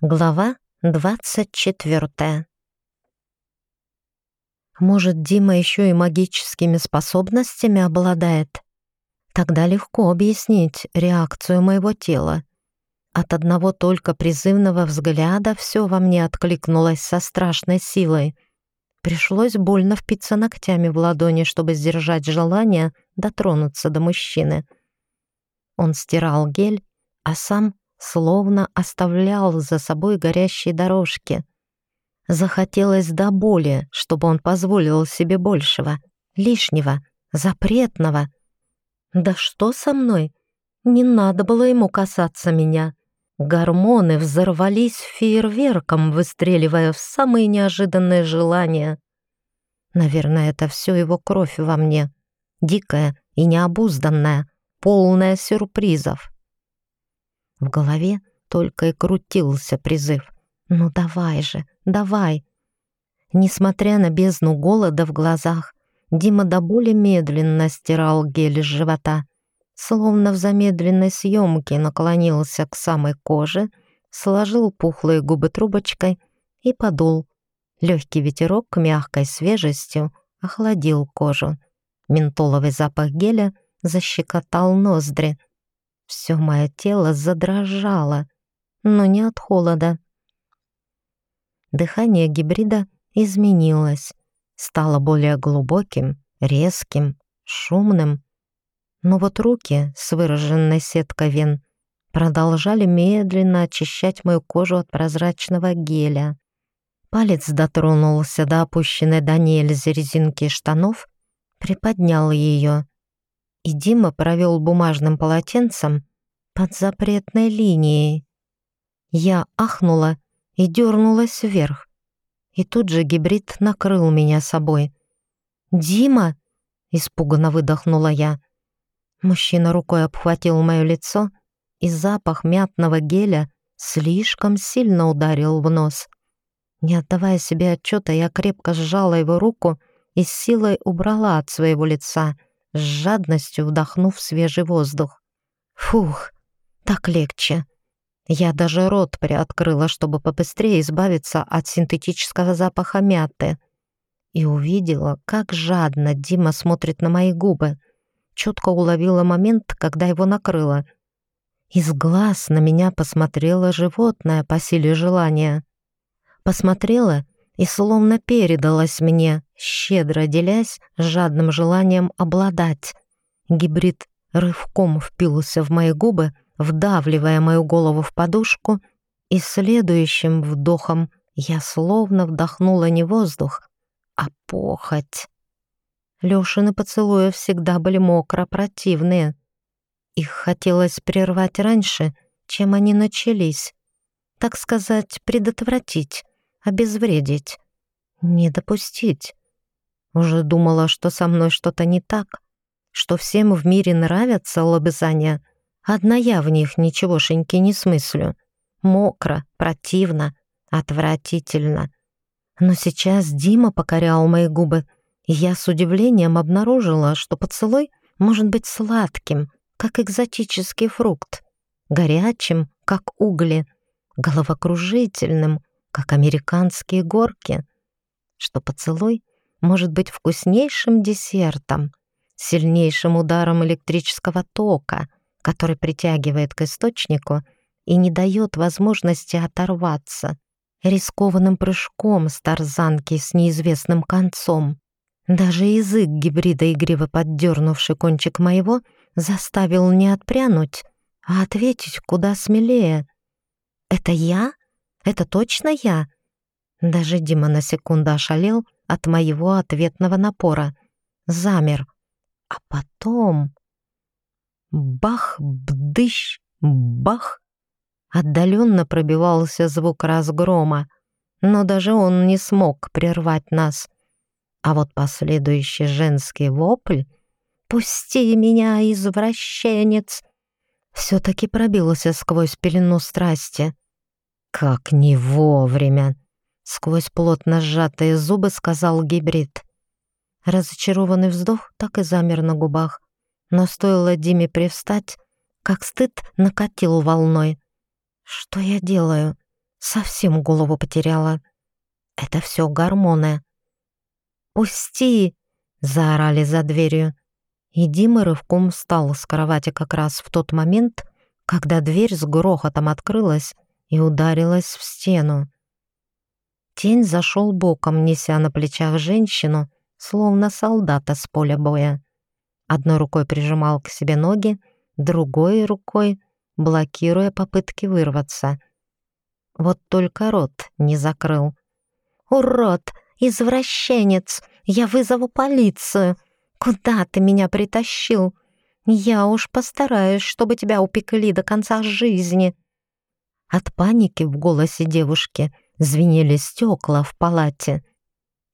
Глава двадцать четвертая. Может, Дима еще и магическими способностями обладает? Тогда легко объяснить реакцию моего тела. От одного только призывного взгляда все во мне откликнулось со страшной силой. Пришлось больно впиться ногтями в ладони, чтобы сдержать желание дотронуться до мужчины. Он стирал гель, а сам словно оставлял за собой горящие дорожки. Захотелось до боли, чтобы он позволил себе большего, лишнего, запретного. Да что со мной? Не надо было ему касаться меня. Гормоны взорвались фейерверком, выстреливая в самые неожиданные желания. Наверное, это все его кровь во мне. Дикая и необузданная, полная сюрпризов. В голове только и крутился призыв. «Ну давай же, давай!» Несмотря на бездну голода в глазах, Дима до боли медленно стирал гель с живота, словно в замедленной съемке наклонился к самой коже, сложил пухлые губы трубочкой и подул. Легкий ветерок мягкой свежестью охладил кожу. Ментоловый запах геля защекотал ноздри. Все мое тело задрожало, но не от холода. Дыхание гибрида изменилось, стало более глубоким, резким, шумным. Но вот руки с выраженной сеткой вен продолжали медленно очищать мою кожу от прозрачного геля. Палец дотронулся до опущенной до нельзя резинки штанов, приподнял ее и Дима провел бумажным полотенцем под запретной линией. Я ахнула и дернулась вверх, и тут же гибрид накрыл меня собой. «Дима!» — испуганно выдохнула я. Мужчина рукой обхватил мое лицо, и запах мятного геля слишком сильно ударил в нос. Не отдавая себе отчета, я крепко сжала его руку и с силой убрала от своего лица — с жадностью вдохнув свежий воздух. Фух, так легче. Я даже рот приоткрыла, чтобы побыстрее избавиться от синтетического запаха мяты. И увидела, как жадно Дима смотрит на мои губы. Четко уловила момент, когда его накрыло. Из глаз на меня посмотрело животное по силе желания. Посмотрела и словно передалась мне, щедро делясь жадным желанием обладать. Гибрид рывком впился в мои губы, вдавливая мою голову в подушку, и следующим вдохом я словно вдохнула не воздух, а похоть. Лёшины поцелуи всегда были мокро противные. Их хотелось прервать раньше, чем они начались. Так сказать, предотвратить обезвредить, не допустить. Уже думала, что со мной что-то не так, что всем в мире нравятся лобызания. Одна я в них ничегошеньки не смыслю. Мокро, противно, отвратительно. Но сейчас Дима покорял мои губы, и я с удивлением обнаружила, что поцелуй может быть сладким, как экзотический фрукт, горячим, как угли, головокружительным, как американские горки, что поцелуй может быть вкуснейшим десертом, сильнейшим ударом электрического тока, который притягивает к источнику и не дает возможности оторваться, рискованным прыжком с тарзанки с неизвестным концом. Даже язык гибрида, игриво поддернувший кончик моего, заставил не отпрянуть, а ответить куда смелее. «Это я?» Это точно я?» Даже Дима на секунду ошалел от моего ответного напора. Замер. А потом... Бах, бдыщ, бах! Отдаленно пробивался звук разгрома, но даже он не смог прервать нас. А вот последующий женский вопль «Пусти меня, извращенец!» все-таки пробился сквозь пелену страсти. «Как не вовремя!» — сквозь плотно сжатые зубы сказал гибрид. Разочарованный вздох так и замер на губах. Но стоило Диме привстать, как стыд накатил волной. «Что я делаю?» — Совсем голову потеряла. Это все гормоны. «Пусти!» — заорали за дверью. И Дима рывком встал с кровати как раз в тот момент, когда дверь с грохотом открылась и ударилась в стену. Тень зашел боком, неся на плечах женщину, словно солдата с поля боя. Одной рукой прижимал к себе ноги, другой рукой блокируя попытки вырваться. Вот только рот не закрыл. «Урод! Извращенец! Я вызову полицию! Куда ты меня притащил? Я уж постараюсь, чтобы тебя упекли до конца жизни!» От паники в голосе девушки звенели стекла в палате.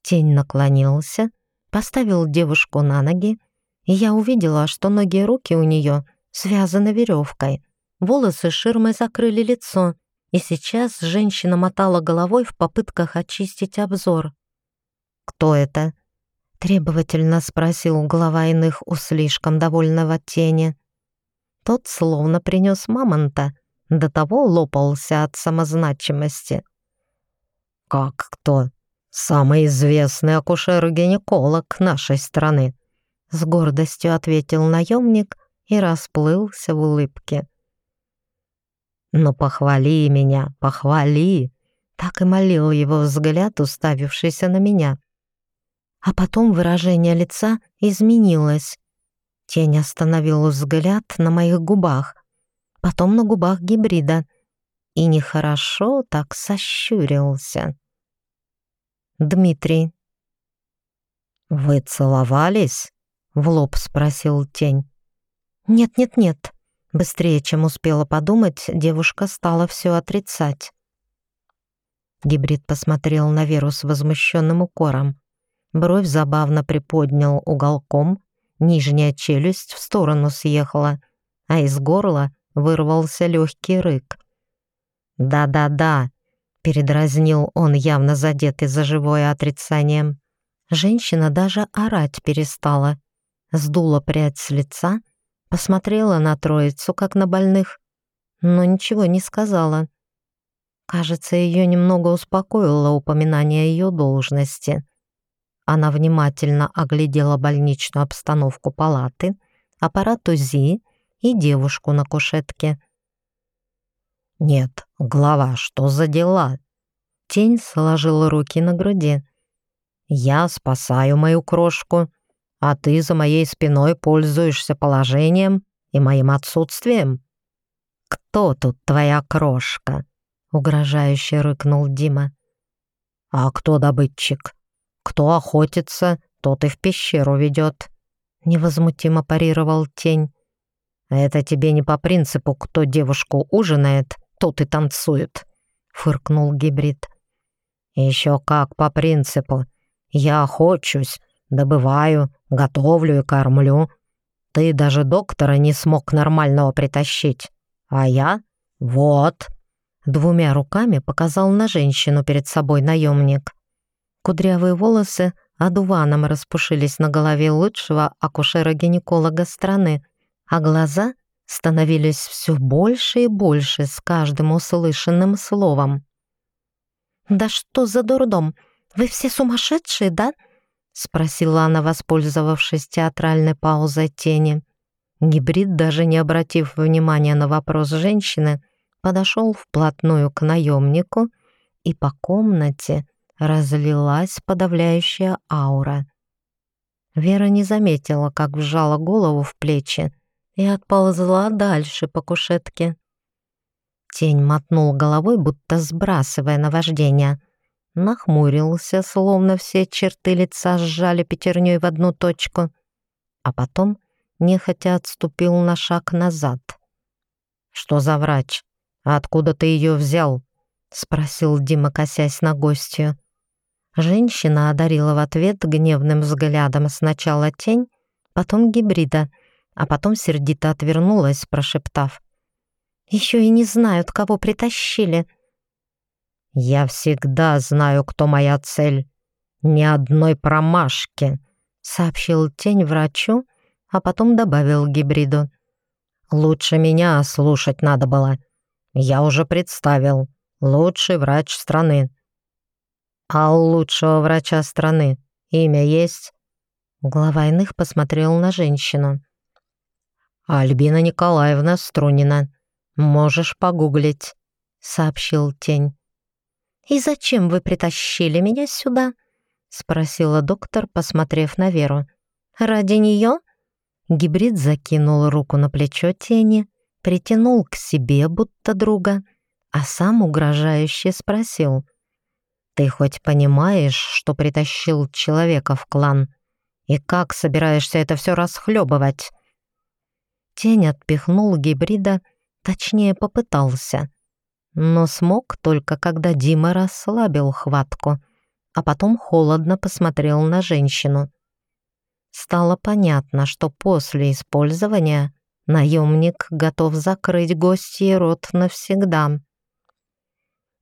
Тень наклонился, поставил девушку на ноги, и я увидела, что ноги и руки у нее связаны веревкой. Волосы ширмой закрыли лицо, и сейчас женщина мотала головой в попытках очистить обзор. «Кто это?» — требовательно спросил глава иных у слишком довольного тени. Тот словно принес мамонта, до того лопался от самозначимости. «Как кто? Самый известный акушер-гинеколог нашей страны», — с гордостью ответил наемник и расплылся в улыбке. «Но похвали меня, похвали!» Так и молил его взгляд, уставившийся на меня. А потом выражение лица изменилось. Тень остановил взгляд на моих губах, потом на губах гибрида и нехорошо так сощурился. «Дмитрий». «Вы целовались?» — в лоб спросил тень. «Нет-нет-нет», Быстрее, чем успела подумать, девушка стала все отрицать. Гибрид посмотрел на Веру с возмущенным укором. Бровь забавно приподнял уголком, нижняя челюсть в сторону съехала, а из горла вырвался легкий рык. «Да-да-да», — передразнил он, явно задетый за живое отрицанием. Женщина даже орать перестала, сдула прядь с лица посмотрела на троицу, как на больных, но ничего не сказала. Кажется, ее немного успокоило упоминание ее должности. Она внимательно оглядела больничную обстановку палаты, аппарат УЗИ и девушку на кушетке. «Нет, глава, что за дела?» Тень сложила руки на груди. «Я спасаю мою крошку а ты за моей спиной пользуешься положением и моим отсутствием. Кто тут твоя крошка?» — угрожающе рыкнул Дима. «А кто добытчик? Кто охотится, тот и в пещеру ведет», — невозмутимо парировал тень. «Это тебе не по принципу, кто девушку ужинает, тот и танцует», — фыркнул гибрид. «Еще как по принципу. Я охочусь, добываю, готовлю и кормлю. Ты даже доктора не смог нормального притащить. А я? Вот!» Двумя руками показал на женщину перед собой наемник. Кудрявые волосы одуваном распушились на голове лучшего акушера-гинеколога страны, а глаза становились все больше и больше с каждым услышанным словом. «Да что за дурдом? Вы все сумасшедшие, да?» — спросила она, воспользовавшись театральной паузой тени. Гибрид, даже не обратив внимания на вопрос женщины, подошел вплотную к наемнику, и по комнате разлилась подавляющая аура. Вера не заметила, как вжала голову в плечи и отползла дальше по кушетке. Тень мотнул головой, будто сбрасывая наваждение — нахмурился, словно все черты лица сжали пятерней в одну точку, а потом нехотя отступил на шаг назад. «Что за врач? Откуда ты ее взял?» — спросил Дима, косясь на гостью. Женщина одарила в ответ гневным взглядом сначала тень, потом гибрида, а потом сердито отвернулась, прошептав. «Еще и не знают, кого притащили», «Я всегда знаю, кто моя цель. Ни одной промашки», — сообщил тень врачу, а потом добавил гибриду. «Лучше меня слушать надо было. Я уже представил. лучший врач страны». «А у лучшего врача страны имя есть?» Глава иных посмотрел на женщину. «Альбина Николаевна Струнина. Можешь погуглить», — сообщил тень. «И зачем вы притащили меня сюда?» — спросила доктор, посмотрев на Веру. «Ради нее?» Гибрид закинул руку на плечо тени, притянул к себе, будто друга, а сам угрожающе спросил. «Ты хоть понимаешь, что притащил человека в клан? И как собираешься это все расхлебывать?» Тень отпихнул гибрида, точнее попытался, но смог только когда Дима расслабил хватку, а потом холодно посмотрел на женщину. Стало понятно, что после использования наемник готов закрыть гостьей рот навсегда.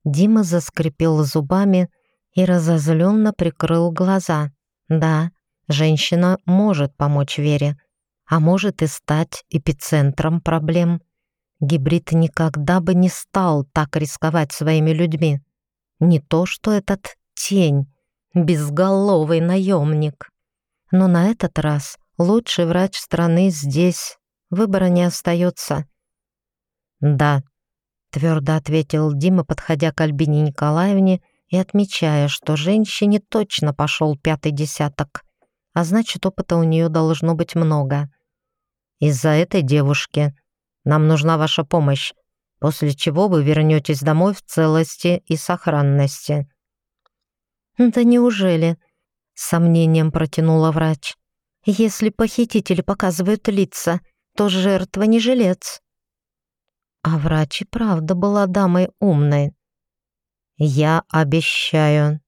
Дима заскрипел зубами и разозленно прикрыл глаза. Да, женщина может помочь Вере, а может и стать эпицентром проблем. Гибрид никогда бы не стал так рисковать своими людьми. Не то что этот тень, безголовый наемник. Но на этот раз лучший врач страны здесь. Выбора не остается. «Да», — твердо ответил Дима, подходя к Альбине Николаевне и отмечая, что женщине точно пошел пятый десяток, а значит, опыта у нее должно быть много. «Из-за этой девушки нам нужна ваша помощь, после чего вы вернетесь домой в целости и сохранности». «Да неужели?» — сомнением протянула врач. «Если похитители показывают лица, то жертва не жилец». А врач и правда была дамой умной. «Я обещаю»,